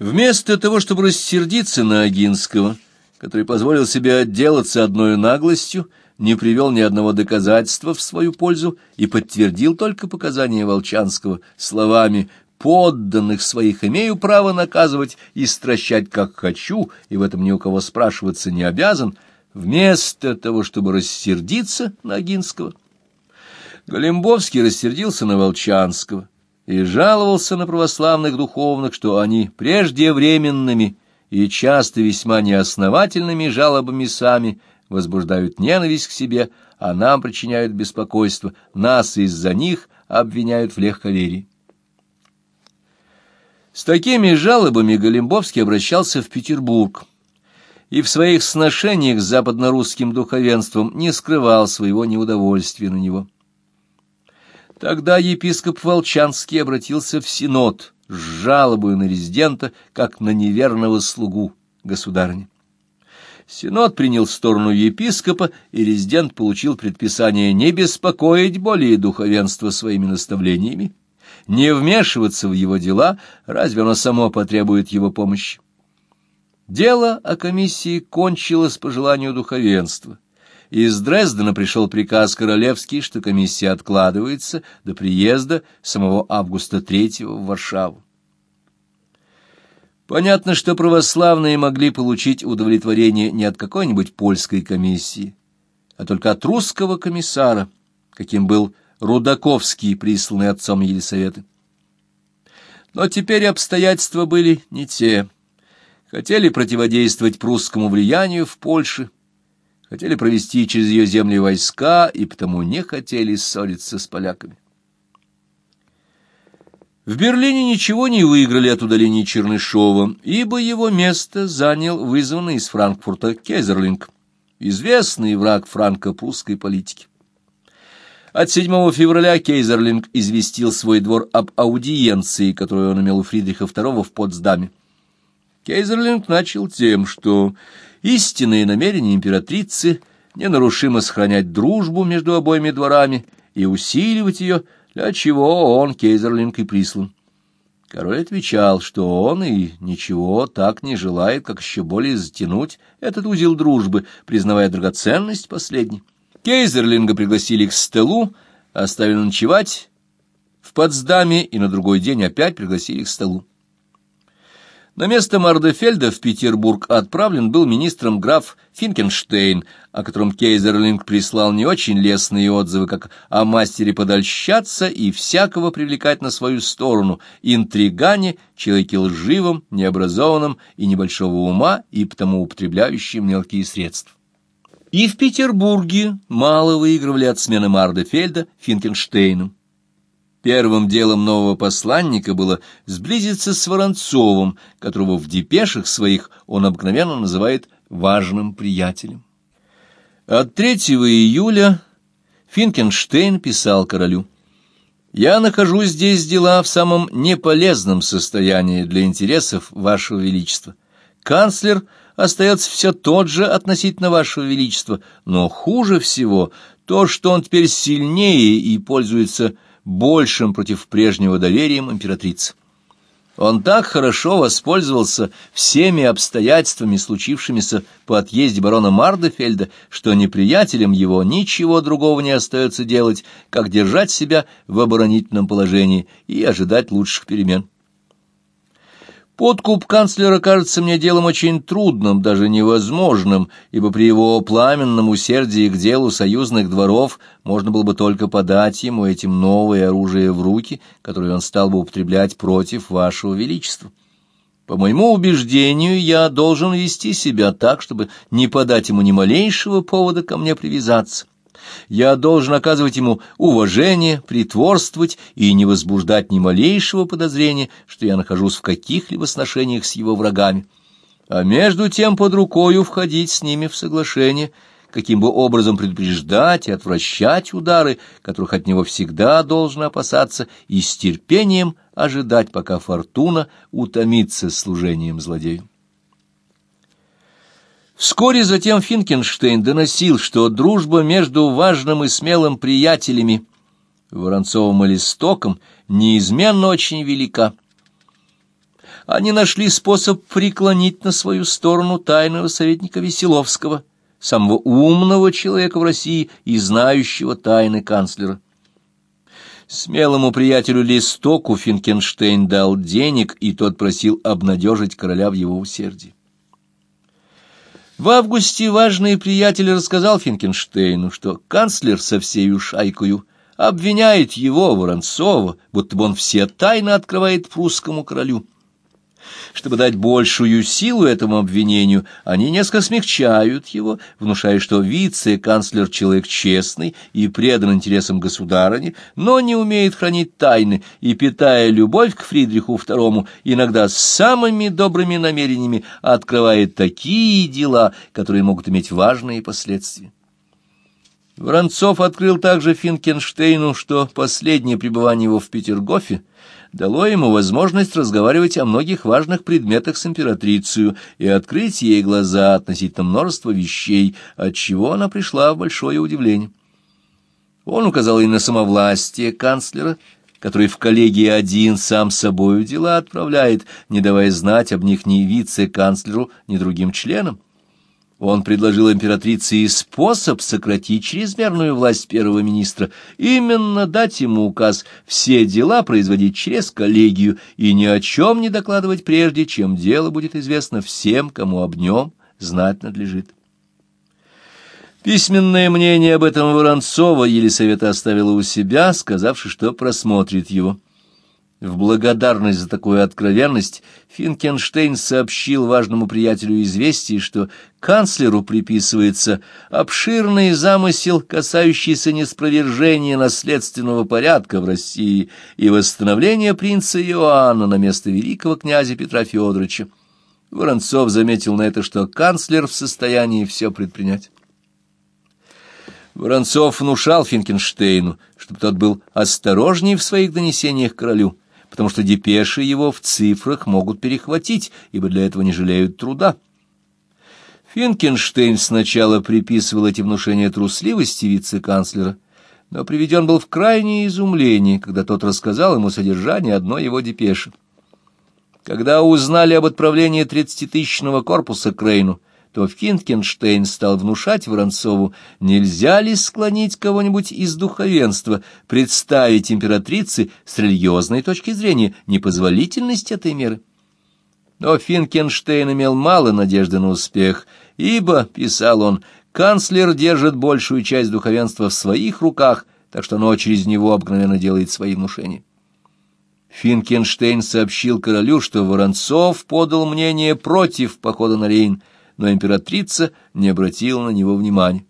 Вместо того, чтобы рассердиться на Агинского, который позволил себе отделаться одной наглостью, не привел ни одного доказательства в свою пользу и подтвердил только показания Волчанского словами «подданных своих имею право наказывать и стращать, как хочу, и в этом ни у кого спрашиваться не обязан», вместо того, чтобы рассердиться на Агинского, Голембовский рассердился на Волчанского и жаловался на православных духовных, что они преждевременными и часто весьма неосновательными жалобами сами возбуждают ненависть к себе, а нам причиняют беспокойство, нас из-за них обвиняют в легковерии. С такими жалобами Голембовский обращался в Петербург и в своих сношениях с западно-русским духовенством не скрывал своего неудовольствия на него. Тогда епископ Волчанский обратился в Синод с жалобой на резидента, как на неверного слугу государни. Синод принял сторону епископа, и резидент получил предписание не беспокоить более духовенство своими наставлениями, не вмешиваться в его дела, разве оно само потребует его помощи. Дело о комиссии кончилось по желанию духовенства. Из Дрездена пришел приказ королевский, что комиссия откладывается до приезда самого Августа III в Варшаву. Понятно, что православные могли получить удовлетворение не от какой-нибудь польской комиссии, а только от русского комиссара, каким был Рудаковский, присланный отцом Елисаветы. Но теперь обстоятельства были не те. Хотели противодействовать прусскому влиянию в Польше, хотели провести через ее земли войска и потому не хотели ссориться с поляками. В Берлине ничего не выиграли от удаления Чернышова, ибо его место занял вызванный из Франкфурта Кезерлинг, известный враг франко-прусской политики. От 7 февраля Кейзерлинг известил свой двор об аудиенции, которую он имел у Фридриха II в Потсдаме. Кейзерлинг начал тем, что истинные намерения императрицы ненарушимо сохранять дружбу между обоими дворами и усиливать ее, для чего он, Кейзерлинг, и прислан. Король отвечал, что он и ничего так не желает, как еще более затянуть этот узел дружбы, признавая драгоценность последней. Кейзерлинга пригласили к столу, оставили ночевать в Потсдаме и на другой день опять пригласили к столу. На место Мардефельда в Петербург отправлен был министром граф Финкенштейн, о котором Кейзерлинг прислал не очень лестные отзывы, как о мастере подольщаться и всякого привлекать на свою сторону, интригане, человеке лживом, необразованном и небольшого ума, и потому употребляющим мелкие средства. И в Петербурге мало выигрывали от смены Мардефельда Финкенштейном. Первым делом нового посланника было сблизиться с Воронцовым, которого в депешах своих он обыкновенно называет важным приятелем. От 3 июля Финкенштейн писал королю. «Я нахожу здесь дела в самом неполезном состоянии для интересов Вашего Величества. Канцлер остается все тот же относительно Вашего Величества, но хуже всего то, что он теперь сильнее и пользуется большим против прежнего доверием императрицы. Он так хорошо воспользовался всеми обстоятельствами, случившимися по отъезде барона Мардефельда, что неприятелям его ничего другого не остается делать, как держать себя в оборонительном положении и ожидать лучших перемен. Подкуп канцлера кажется мне делом очень трудным, даже невозможным, ибо при его пламенном усердии к делу союзных дворов можно было бы только подать ему этим новое оружие в руки, которое он стал бы употреблять против вашего величества. По моему убеждению, я должен вести себя так, чтобы не подать ему ни малейшего повода ко мне привязаться. Я должен оказывать ему уважение, притворствовать и не возбуждать ни малейшего подозрения, что я нахожусь в каких-либо сношениях с его врагами. А между тем под рукою входить с ними в соглашение, каким бы образом предупреждать и отвращать удары, которых от него всегда должно опасаться, и с терпением ожидать, пока фортуна утомится служением злодею. Вскоре затем Финкенштейн доносил, что дружба между важным и смелым приятелями Воронцовым и Листоком неизменно очень велика. они нашли способ преклонить на свою сторону тайного советника Веселовского, самого умного человека в России и знающего тайны канцлера. Смелому приятелю Листоку Финкенштейн дал денег, и тот просил обнадежить короля в его усердии. В августе важный приятель рассказал Финкенштейну, что канцлер со всею шайкою обвиняет его, Воронцова, будто бы он все тайны открывает прусскому королю. Чтобы дать большую силу этому обвинению, они несколько смягчают его, внушая, что вице-канцлер человек честный и предан интересам государыни, но не умеет хранить тайны и, питая любовь к Фридриху II, иногда с самыми добрыми намерениями открывает такие дела, которые могут иметь важные последствия. Воронцов открыл также Финкенштейну, что последнее пребывание его в Петергофе дало ему возможность разговаривать о многих важных предметах с императрицей и открыть ей глаза относительно множества вещей, от чего она пришла в большое удивление. Он указал ей на самовластие канцлера, который в коллегии один сам собою дела отправляет, не давая знать об них ни вице-канцлеру, ни другим членам. Он предложил императрице и способ сократить чрезмерную власть первого министра, именно дать ему указ все дела производить через коллегию и ни о чем не докладывать прежде, чем дело будет известно всем, кому об нем знать надлежит. Письменное мнение об этом Воронцова Елисавета оставила у себя, сказавши, что просмотрит его. В благодарность за такую откровенность Финкенштейн сообщил важному приятелю известие, что канцлеру приписывается обширный замысел, касающийся неспровержения наследственного порядка в России и восстановления принца Иоанна на место великого князя Петра Федоровича. Воронцов заметил на это, что канцлер в состоянии все предпринять. Воронцов внушал Финкенштейну, чтобы тот был осторожней в своих донесениях королю, потому что депеши его в цифрах могут перехватить, ибо для этого не жалеют труда. Финкенштейн сначала приписывал эти внушения трусливости вице-канцлера, но приведен был в крайнее изумление, когда тот рассказал ему содержание одной его депеши. Когда узнали об отправлении тридцатитысячного корпуса к Рейну, то Финкенштейн стал внушать Воронцову, нельзя ли склонить кого-нибудь из духовенства, представить императрице с религиозной точки зрения непозволительность этой меры. Но Финкенштейн имел мало надежды на успех, ибо, писал он, канцлер держит большую часть духовенства в своих руках, так что оно через него обыкновенно делает свои внушения. Финкенштейн сообщил королю, что Воронцов подал мнение против похода на Рейн, но императрица не обратила на него внимания.